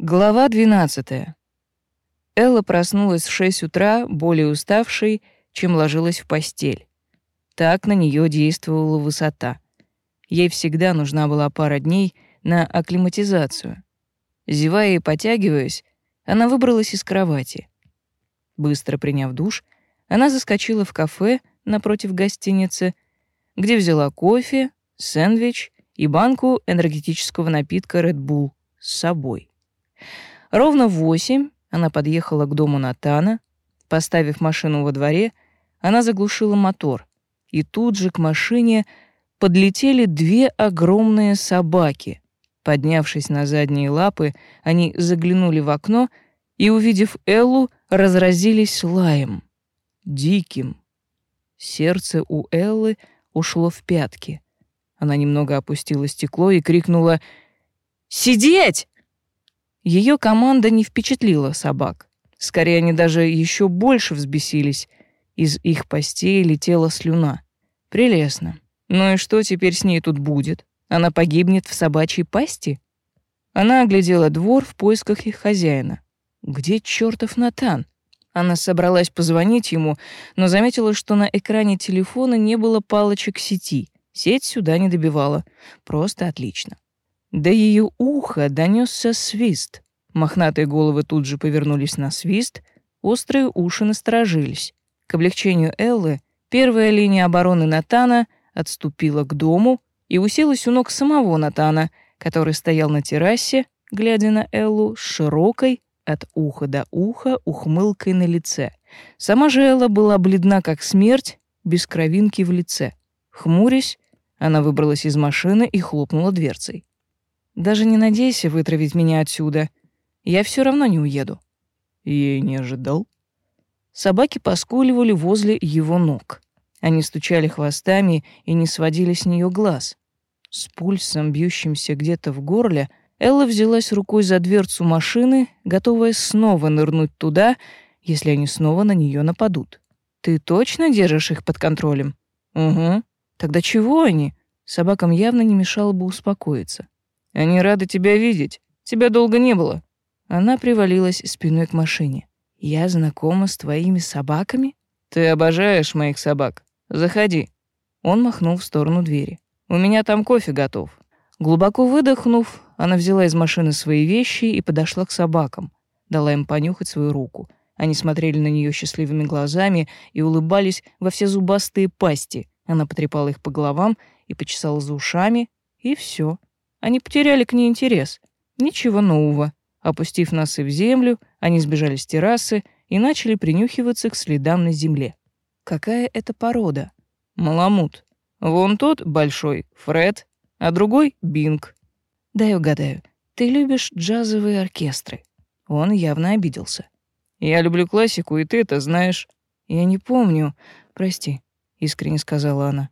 Глава 12. Элла проснулась в 6 утра, более уставшей, чем ложилась в постель. Так на нее действовала высота. Ей всегда нужна была пара дней на акклиматизацию. Зевая и потягиваясь, она выбралась из кровати. Быстро приняв душ, она заскочила в кафе напротив гостиницы, где взяла кофе, сэндвич и банку энергетического напитка Red Bull с собой. Ровно в восемь она подъехала к дому Натана. Поставив машину во дворе, она заглушила мотор, и тут же к машине подлетели две огромные собаки. Поднявшись на задние лапы, они заглянули в окно и, увидев Эллу, разразились лаем. Диким. Сердце у Эллы ушло в пятки. Она немного опустила стекло и крикнула «Сидеть!» Ее команда не впечатлила собак. Скорее, они даже еще больше взбесились. Из их постей летела слюна. Прелестно. Ну и что теперь с ней тут будет? Она погибнет в собачьей пасти? Она оглядела двор в поисках их хозяина. Где чертов Натан? Она собралась позвонить ему, но заметила, что на экране телефона не было палочек сети. Сеть сюда не добивала. Просто отлично. До ее уха донесся свист. Мохнатые головы тут же повернулись на свист, острые уши насторожились. К облегчению Эллы первая линия обороны Натана отступила к дому и уселась у ног самого Натана, который стоял на террасе, глядя на Эллу широкой от уха до уха ухмылкой на лице. Сама же Элла была бледна как смерть, без кровинки в лице. Хмурясь, она выбралась из машины и хлопнула дверцей. Даже не надейся вытравить меня отсюда. Я все равно не уеду. Я и не ожидал. Собаки поскуливали возле его ног. Они стучали хвостами и не сводили с нее глаз. С пульсом, бьющимся где-то в горле, Элла взялась рукой за дверцу машины, готовая снова нырнуть туда, если они снова на нее нападут. «Ты точно держишь их под контролем?» «Угу. Тогда чего они?» Собакам явно не мешало бы успокоиться. Они рады тебя видеть. Тебя долго не было». Она привалилась спиной к машине. «Я знакома с твоими собаками?» «Ты обожаешь моих собак. Заходи». Он махнул в сторону двери. «У меня там кофе готов». Глубоко выдохнув, она взяла из машины свои вещи и подошла к собакам. Дала им понюхать свою руку. Они смотрели на нее счастливыми глазами и улыбались во все зубастые пасти. Она потрепала их по головам и почесала за ушами, и все. Они потеряли к ней интерес. Ничего нового. Опустив носы в землю, они сбежали с террасы и начали принюхиваться к следам на земле. Какая это порода? Маламут. Вон тот большой — Фред, а другой — Бинг. Дай угадаю, ты любишь джазовые оркестры. Он явно обиделся. Я люблю классику, и ты это знаешь. Я не помню. Прости, искренне сказала она.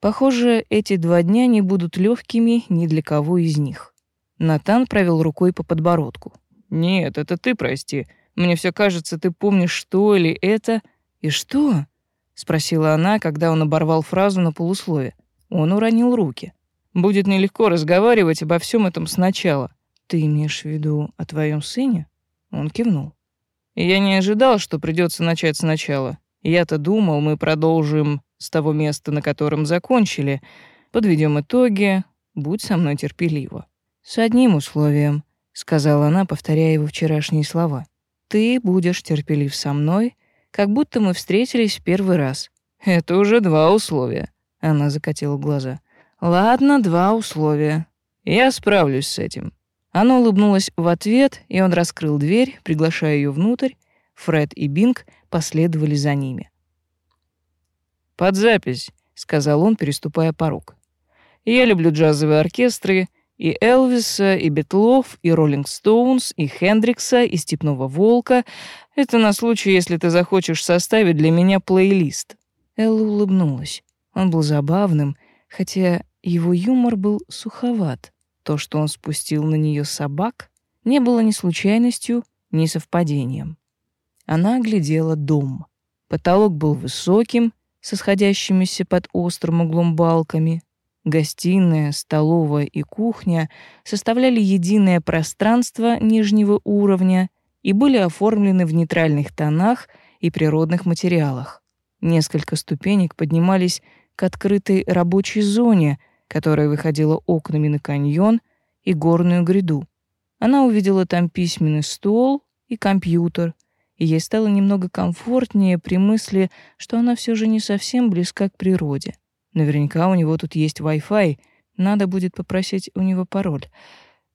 Похоже, эти два дня не будут легкими ни для кого из них. Натан провел рукой по подбородку. «Нет, это ты прости. Мне все кажется, ты помнишь, что или это...» «И что?» — спросила она, когда он оборвал фразу на полуслове. Он уронил руки. «Будет нелегко разговаривать обо всем этом сначала. Ты имеешь в виду о твоем сыне?» Он кивнул. «Я не ожидал, что придется начать сначала. Я-то думал, мы продолжим с того места, на котором закончили. Подведем итоги. Будь со мной терпелива. С одним условием, сказала она, повторяя его вчерашние слова. Ты будешь терпелив со мной, как будто мы встретились в первый раз. Это уже два условия. Она закатила глаза. Ладно, два условия. Я справлюсь с этим. Она улыбнулась в ответ, и он раскрыл дверь, приглашая ее внутрь. Фред и Бинг последовали за ними. «Под запись», — сказал он, переступая порог. «Я люблю джазовые оркестры, и Элвиса, и Бетлов, и Роллинг Стоунс, и Хендрикса, и Степного Волка. Это на случай, если ты захочешь составить для меня плейлист». Элла улыбнулась. Он был забавным, хотя его юмор был суховат. То, что он спустил на нее собак, не было ни случайностью, ни совпадением. Она оглядела дом. Потолок был высоким, со сходящимися под острым углом балками. Гостиная, столовая и кухня составляли единое пространство нижнего уровня и были оформлены в нейтральных тонах и природных материалах. Несколько ступенек поднимались к открытой рабочей зоне, которая выходила окнами на каньон и горную гряду. Она увидела там письменный стол и компьютер, и ей стало немного комфортнее при мысли, что она все же не совсем близка к природе. Наверняка у него тут есть Wi-Fi, надо будет попросить у него пароль.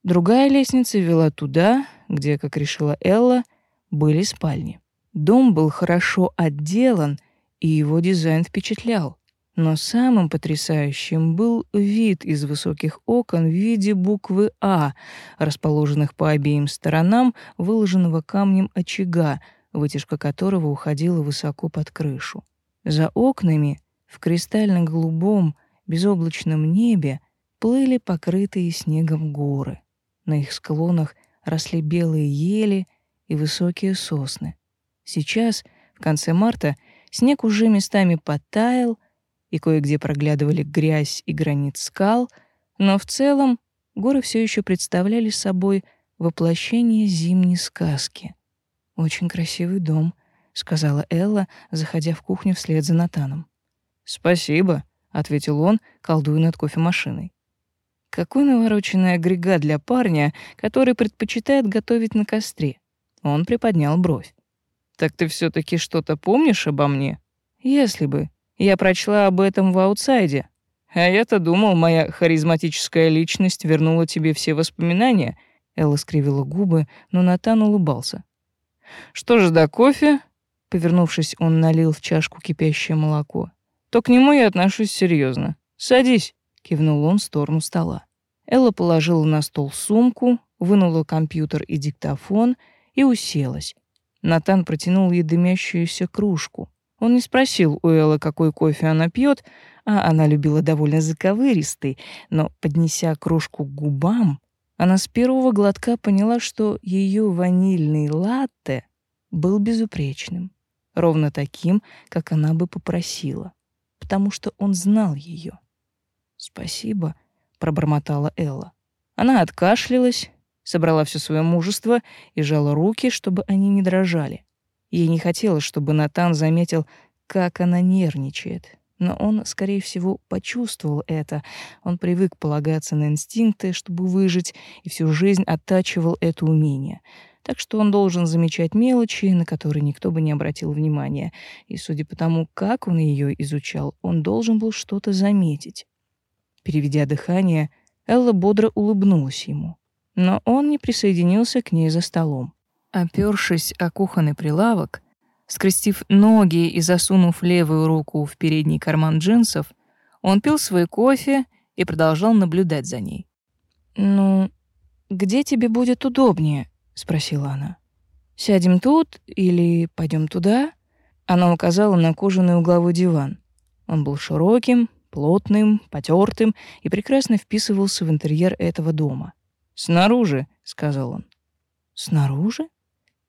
Другая лестница вела туда, где, как решила Элла, были спальни. Дом был хорошо отделан, и его дизайн впечатлял. Но самым потрясающим был вид из высоких окон в виде буквы «А», расположенных по обеим сторонам выложенного камнем очага, вытяжка которого уходила высоко под крышу. За окнами, в кристально-голубом, безоблачном небе, плыли покрытые снегом горы. На их склонах росли белые ели и высокие сосны. Сейчас, в конце марта, снег уже местами подтаял, и кое-где проглядывали грязь и гранит скал, но в целом горы все еще представляли собой воплощение зимней сказки. «Очень красивый дом», — сказала Элла, заходя в кухню вслед за Натаном. «Спасибо», — ответил он, колдуя над кофемашиной. Какой навороченный агрегат для парня, который предпочитает готовить на костре. Он приподнял бровь. «Так ты все таки что-то помнишь обо мне?» «Если бы», я прочла об этом в аутсайде. А я-то думал, моя харизматическая личность вернула тебе все воспоминания. Элла скривила губы, но Натан улыбался. Что ж до кофе? Повернувшись, он налил в чашку кипящее молоко. То к нему я отношусь серьезно. Садись, кивнул он в сторону стола. Элла положила на стол сумку, вынула компьютер и диктофон и уселась. Натан протянул ей дымящуюся кружку. Он не спросил у Эллы, какой кофе она пьет, а она любила довольно заковыристый, но, поднеся кружку к губам, она с первого глотка поняла, что ее ванильный латте был безупречным, ровно таким, как она бы попросила, потому что он знал ее. «Спасибо», — пробормотала Элла. Она откашлялась, собрала все свое мужество и жала руки, чтобы они не дрожали. Ей не хотелось, чтобы Натан заметил, как она нервничает. Но он, скорее всего, почувствовал это. Он привык полагаться на инстинкты, чтобы выжить, и всю жизнь оттачивал это умение. Так что он должен замечать мелочи, на которые никто бы не обратил внимания. И судя по тому, как он ее изучал, он должен был что-то заметить. Переведя дыхание, Элла бодро улыбнулась ему. Но он не присоединился к ней за столом. Опёршись о кухонный прилавок, скрестив ноги и засунув левую руку в передний карман джинсов, он пил свой кофе и продолжал наблюдать за ней. «Ну, где тебе будет удобнее?» — спросила она. «Сядем тут или пойдем туда?» Она указала на кожаный угловой диван. Он был широким, плотным, потертым и прекрасно вписывался в интерьер этого дома. «Снаружи», — сказал он. «Снаружи?»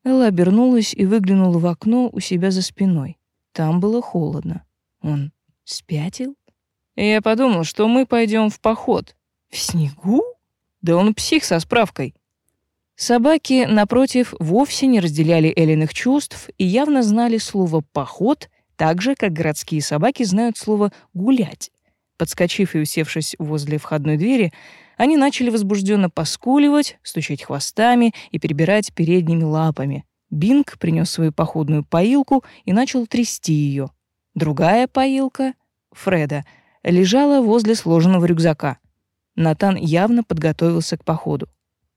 Элла обернулась и выглянула в окно у себя за спиной. Там было холодно. Он спятил? я подумал, что мы пойдем в поход. В снегу? Да он псих со справкой. Собаки, напротив, вовсе не разделяли Элиных чувств и явно знали слово «поход», так же, как городские собаки знают слово «гулять». Подскочив и усевшись возле входной двери, они начали возбужденно поскуливать, стучать хвостами и перебирать передними лапами. Бинг принес свою походную поилку и начал трясти ее. Другая поилка, Фреда, лежала возле сложенного рюкзака. Натан явно подготовился к походу.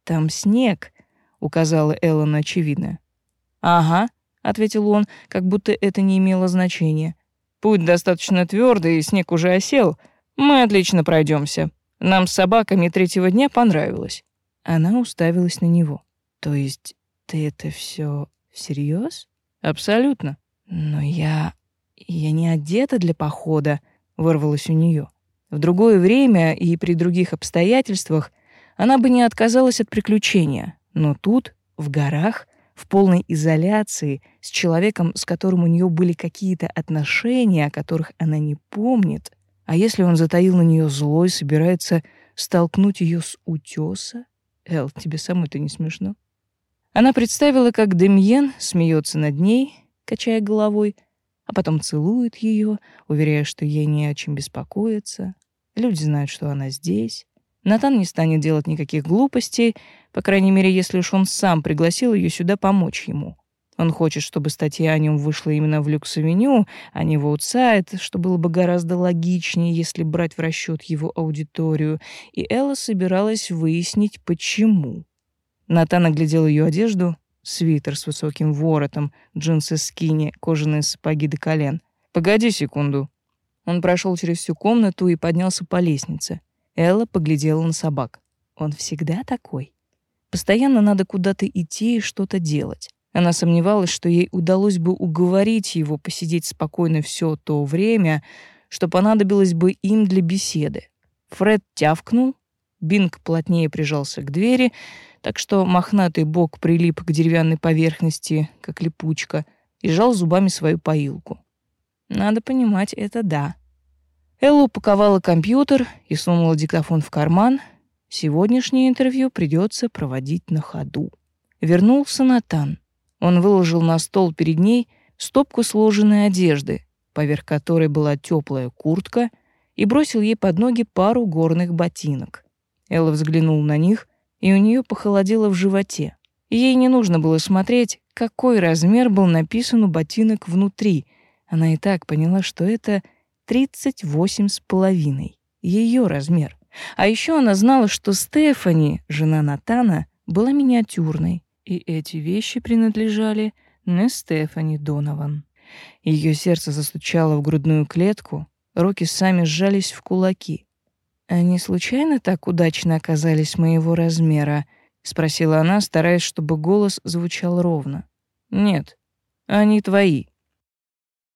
«Там снег», — указала Элла на очевидное. «Ага», — ответил он, как будто это не имело значения. «Путь достаточно твердый, и снег уже осел. Мы отлично пройдемся. Нам с собаками третьего дня понравилось. Она уставилась на него. То есть ты это все всерьез? Абсолютно. Но я я не одета для похода, вырвалось у нее. В другое время и при других обстоятельствах она бы не отказалась от приключения, но тут, в горах, в полной изоляции, с человеком, с которым у нее были какие-то отношения, о которых она не помнит, А если он затаил на нее зло и собирается столкнуть ее с утеса? Эл, тебе самой-то не смешно? Она представила, как Демьен смеется над ней, качая головой, а потом целует ее, уверяя, что ей не о чем беспокоиться. Люди знают, что она здесь. Натан не станет делать никаких глупостей, по крайней мере, если уж он сам пригласил ее сюда помочь ему. Он хочет, чтобы статья о нем вышла именно в люкс-авеню, а не в аутсайд, что было бы гораздо логичнее, если брать в расчет его аудиторию, и Элла собиралась выяснить, почему. Натан оглядел ее одежду, свитер с высоким воротом, джинсы скини, кожаные сапоги до колен. «Погоди секунду». Он прошел через всю комнату и поднялся по лестнице. Элла поглядела на собак. Он всегда такой. Постоянно надо куда-то идти и что-то делать. Она сомневалась, что ей удалось бы уговорить его посидеть спокойно все то время, что понадобилось бы им для беседы. Фред тявкнул, Бинг плотнее прижался к двери, так что мохнатый бок прилип к деревянной поверхности, как липучка, и сжал зубами свою поилку. Надо понимать, это да. Элла упаковала компьютер и сунула диктофон в карман. Сегодняшнее интервью придется проводить на ходу. Вернулся Натан. Он выложил на стол перед ней стопку сложенной одежды, поверх которой была теплая куртка, и бросил ей под ноги пару горных ботинок. Элла взглянула на них и у нее похолодело в животе. Ей не нужно было смотреть, какой размер был написан у ботинок внутри. Она и так поняла, что это 38 с половиной. Ее размер. А еще она знала, что Стефани, жена Натана, была миниатюрной, и эти вещи принадлежали не Стефани Донован. Ее сердце застучало в грудную клетку, руки сами сжались в кулаки. «Они случайно так удачно оказались моего размера?» — спросила она, стараясь, чтобы голос звучал ровно. «Нет, они твои».